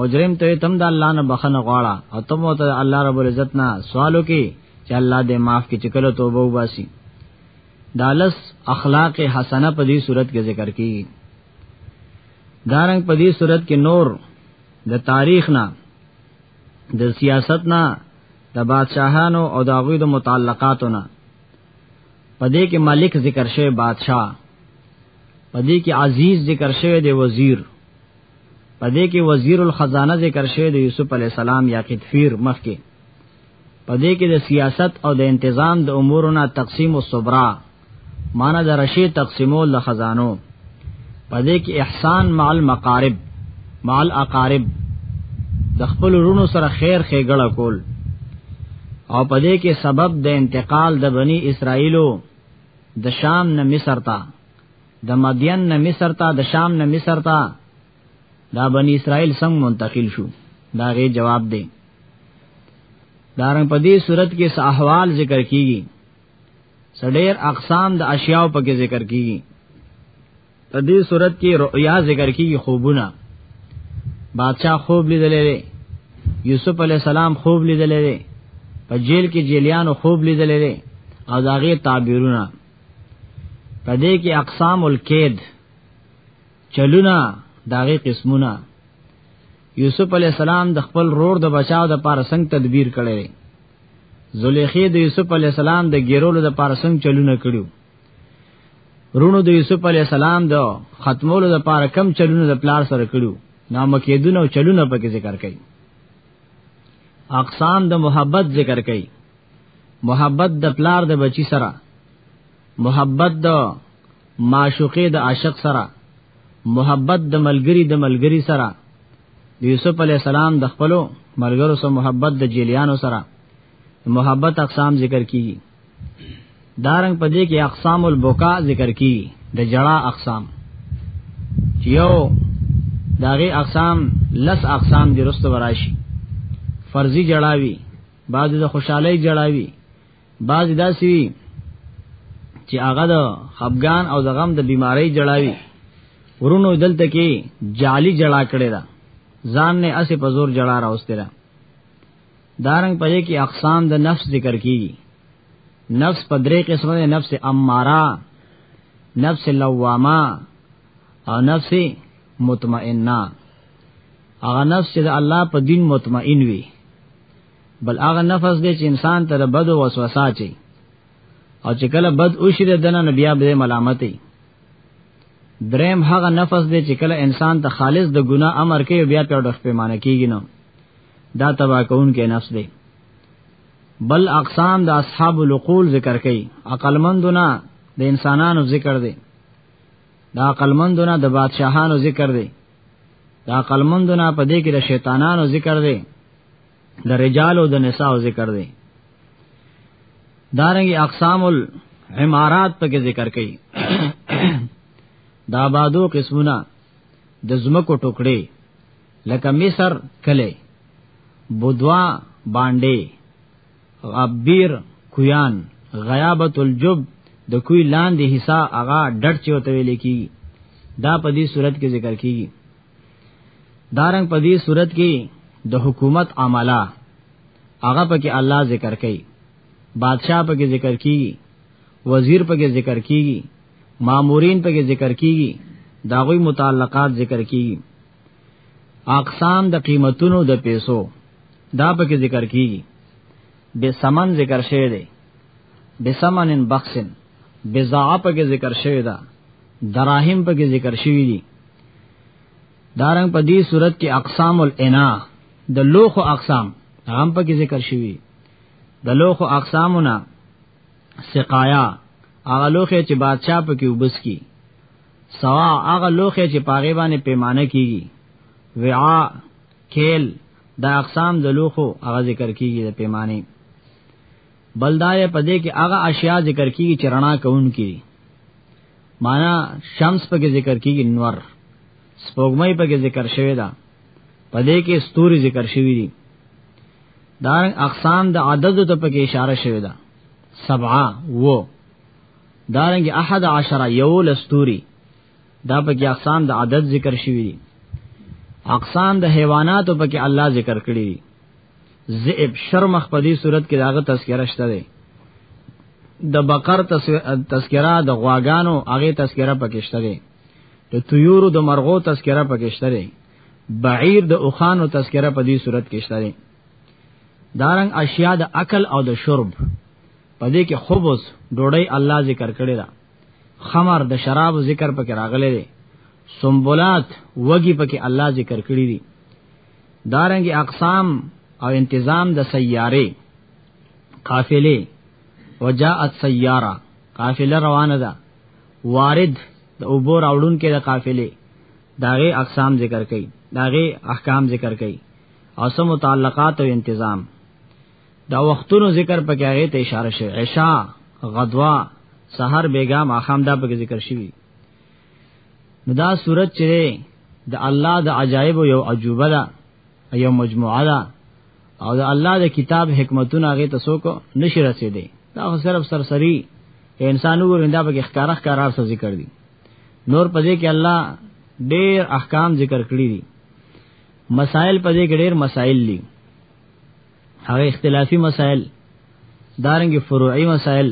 S2: مجرم ته تم د الله نه بخنه غواړه او تم ته الله رب العزت نه سوالو کې چې الله دې معاف کړي چې کله توبه وباسي دالس اخلاق حسنه په دې صورت کې ذکر کیږي دارنګ په دې صورت کې نور د تاریخ نه د سیاست نه د بادشاهانو او د هغوی د متعلقاتو نه په دې کې ملک ذکر شوی بادشاه په دې کې عزیز ذکر شوی دی وزیر په دې کې وزیر الخزانه ذکر شوی د یوسف علی السلام یا قطفیر مخ کې په دې کې د سیاست او د انتظام د امورونو تقسیم او صبرا معنی د رشی تقسیمو له خزانو په دې کې احسان مع المقارب مع الاقارب د خپل رونو سره خیر خېګړه کول او په دې کې سبب د انتقال د بنی اسرائیلو د شام نه مصر ته د مدین نه مصر ته د شام نه مصر ته دا بنی اسرائیل څنګه منتقل شو دا غي جواب دی دارنګ په دې صورت کې څه احوال ذکر کیږي سډیر اقسام د اشیاء په کې ذکر کیږي په دې صورت کې رؤیا ذکر کیږي خوبونه بادشاہ خوب لیدلې یوسف علی السلام خوب لیدلې په جیل کې جیلیانو خوب لیدلې او داغه تعبیرونه پدې کې اقسام الکید چلونه داغه قسمونه یوسف علی السلام د خپل رور د بچاو د پاره څنګه تدبیر کړی زلیخی د یوسف علی السلام د ګیرولو د پاره څنګه چلونه کړیو رونو د یوسف علی السلام د ختمولو د پاره کم چلونه د پلار سره کړیو نامکیدونه او چلونه پکې ذکر کړي اقسام د محبت ذکر کړي محبت د پلار د بچی سره محبت د معشوقې د عاشق سره محبت د ملګری د ملګری سره د یوسف علی السلام د خپلو ملګرو سره محبت د جیلیانو سره محبت اقسام ذکر کیږي دارنګ پدې کې اقسام البکا ذکر کیږي د جړه اقسام یو داغه اقسام لس اقسام دی رست وراشي فرضي جړاوي بعض د خوشحالۍ جړاوي بعض داسي چې هغه د خفګان او د غم د بیماری جړاوي ورونو دلته کې جعلی جړا کړی دا ځان نه اسې په زور جړا راوستي را دارنګ پدې کې اقسام د نفس ذکر کیږي نفس په درې قسمه ده نفس اماره نفس لوامه او نفس مطمئنه هغه نفس چې د الله په دین مطمئن وي بل هغه نفس دی چې انسان ته بد او وسوسه چي او چې کله بد اوشره دنه نبي به ملامتي دریم هغه نفس دی چې کله انسان ته خالص د ګناه امر کوي بیا په ډخ پیمانه کیږي نو دا تبا کون کې نفس دی بل اقسام د اصحاب القول ذکر کوي عقل مندونه د انسانانو ذکر دی دا عقل مندونه د بادشاهانو ذکر دی دا قلمندونه په دې کې د شیطانانو ذکر دی د رجال او د نساء ذکر دی دارنګي اقسام العمارات په کې ذکر کړي دا بادو قسمونه د زمکو ټوکړي لکه مصر کله بودوا باندې عبیر کویان غیابت الجب د کوی لاندې حصہ هغه ډټ چې وته ویل کی دا په دې صورت کې ذکر کیږي دارنګ په دې صورت کې د حکومت عمله هغه پکې الله ذکر کوي بادشاہ پکې ذکر کیږي وزیر پکې ذکر کیږي مامورین پکې ذکر کیږي داغوی متعلقات ذکر کیږي اقسام د قیمتونو د پیسو دا پکې ذکر کیږي به سمن ذکر شوی دی به سمنن بخسن به زعاف کې ذکر شوی دا دراهم پکې ذکر شوی دی دارنګ په دې صورت کې اقسام الانا د لوخو اقسام هم پکې ذکر شوی د لوخو اقسامونه سقایا هغه لوخه چې بادشاہ پکې وبس کی سوا هغه لوخه چې پاغه باندې پیمانه کیږي وعا کیل دا اقسام د لوخو هغه ذکر کیږي د پیمانه بلدار پدې کې هغه اشیاء ذکر کیږي چې رڼا کوون کی معنا شمس پکې ذکر کیږي نور سپوږمۍ پکې ذکر شوی دا پدې کې ستوري ذکر شوی دي دا اقسام د عدد ته پکې اشاره شوې ده سبعه وو دارنګ احد عشر یو لستوري دا پکې اقسام د عدد ذکر شوی دي اقسام د حیواناتو پکې الله ذکر کړی دي ذئب شرمخ په دې صورت کې داغه تذکرہ شته ده د بقر تذکرہ د غواګانو هغه تذکرہ پکې شته ده د طیور د مرغو تذکرہ پکې شته ده بعیر د اوخانو تذکرہ په دې صورت کې شته دی دارنګ اشیاء د عقل او د شرب په دې کې خبز ډوړی الله ذکر کړی دا خمر د شراب ذکر پکې راغلی دی سنبولات وږي پکې الله ذکر کړی دی دارنګ اقسام او انتظام د سیاره قافله وجاءت سیاره قافله روانه ده وارد د اوبو راوړون کې د قافله داغه اقسام ذکر کړي داغه احکام ذکر کړي او سم متعلقات او انتظام دا وختونو ذکر پکې هغه ته اشاره شوی عشاء غدوا سحر بیګا ماخام دا پکې ذکر شوی نو دا صورت چې د الله د عجایب یو عجوبه ده یو مجموعه ده او د الله د کتاب حکمتونه هغه ته څوک نشي رسیدي دا صرف سرسری انسانو ورنده به ښکارا ښکارا سره ذکر دي نور پدې کې الله ډېر احکام ذکر کړی دي مسائل پدې کې ډېر مسائل دي هغه اختلافي مسائل دارنګ فروعي مسائل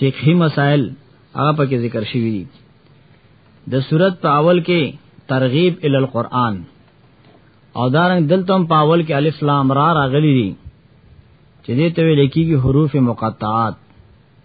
S2: فقهي مسائل هغه پکې ذکر شوی دي د صورت په اول کې ترغیب ال القرآن او دارنګ دلته هم په اول کې الف لام را راغلي دي چې دې ته ویل کېږي حروف مقطعات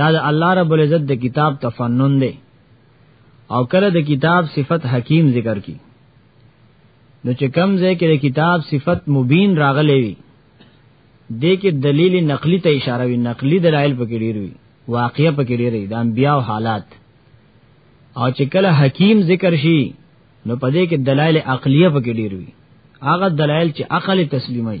S2: دا د الله رب العزت د کتاب تفنن دی او کله د کتاب صفت حکیم ذکر کی نو چې کم ځای کې د کتاب صفت مبین راغلی وي دې کې دلیل نقلی ته اشاره وي نقلی دلایل پکې ډیر وي واقعیا پکې ډیر وي د انبیا او حالات او چې کله حکیم ذکر شي نو پدې کې دلایل عقلیه پکې ډیر وي هغه دلایل چې عقل تسلیمي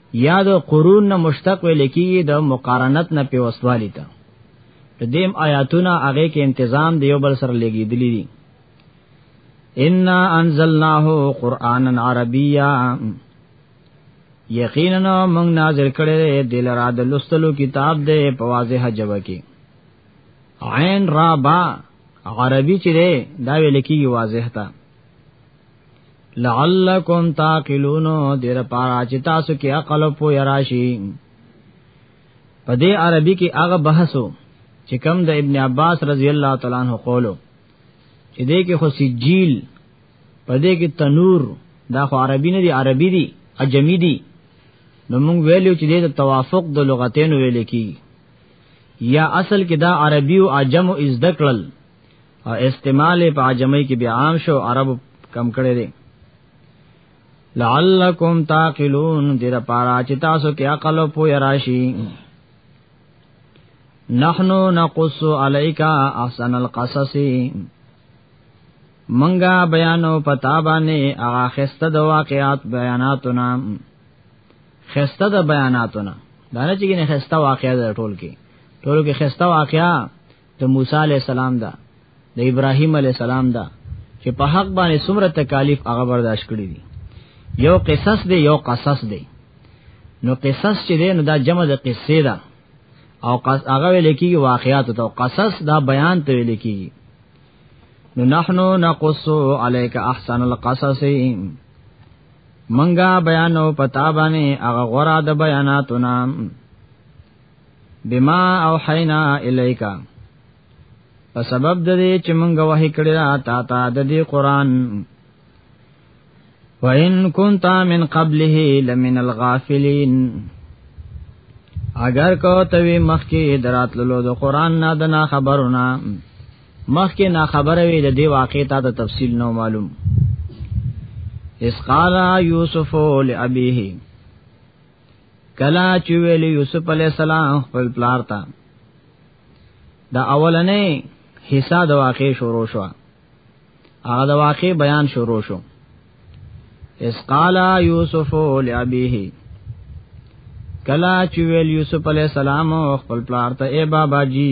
S2: یا د قرون نه مشتق ویل کیږي د مقارنت نه پیوستوالی ته د دیم آیاتونه هغه کې انتظام دی یو بل سره لګیدلی دي ان انزلناه قرانا عربیا یقینا موږ نازل کړی دی لرا د لستلو کتاب دی په واضحه جواب کې عین را با عربی چې دی دا ویل کیږي واضح تا لعلکم تاقلون دیر پارا چې تاسو کې عقل پو یراشی په دې عربي کې هغه بحثو چې کم د ابن عباس رضی الله تعالی عنہ قولو چې دې کې خو سجیل په دې کې تنور دا خو عربي نه دي عربي دي عجمي دي نو موږ ویلو چې دې د توافق د لغتین ویل کی یا اصل کې دا عربي او عجم او ازدکړل او استعمال په عجمی کې بیا عام شو عرب کم کړي دي لعلکم تاقلون دې دا پارا چې تاسو کې عقل او پوهه راشي نحنو نقص عليك احسن القصص منګه بیانو پتا باندې هغه خسته د واقعات بیاناتونه خسته د بیاناتونه دا نه چې نه خسته واقعیا د ټول کې ټول کې خسته واقعیا د موسی علی السلام دا د ابراهیم علی السلام دا چې په حق باندې څومره تکالیف هغه برداشت کړی دي یو قصص دی یو قصص دی نو قصص چې دی نو دا جمع د قصې ده او هغه ویل کېږي واقعات ته قصص دا بیان ته ویل کېږي نو نحنو نقص عليك احسن القصص منګه بیانو پتا باندې هغه غورا د بیاناتو نام بما او حینا الیکا په سبب د دې چې مونږ وحی کړی را تا تا د دې قران وان كنت من قبله لمن الغافلين اگر کو توی مخکې دراتللو د قران نه د نا خبرونه مخکې نا خبره وی د دې واقعې ته د تفصیل نو معلوم اس قال یوسف لابیه کلا چې ویل یوسف علی السلام خپل پلار ته دا اولنې حصہ د واقع شروع شو هغه د واقع بیان شروع شو اس قال یوسف لابیه کلا چې ویل یوسف علی السلام خپل پلار ته اے بابا جی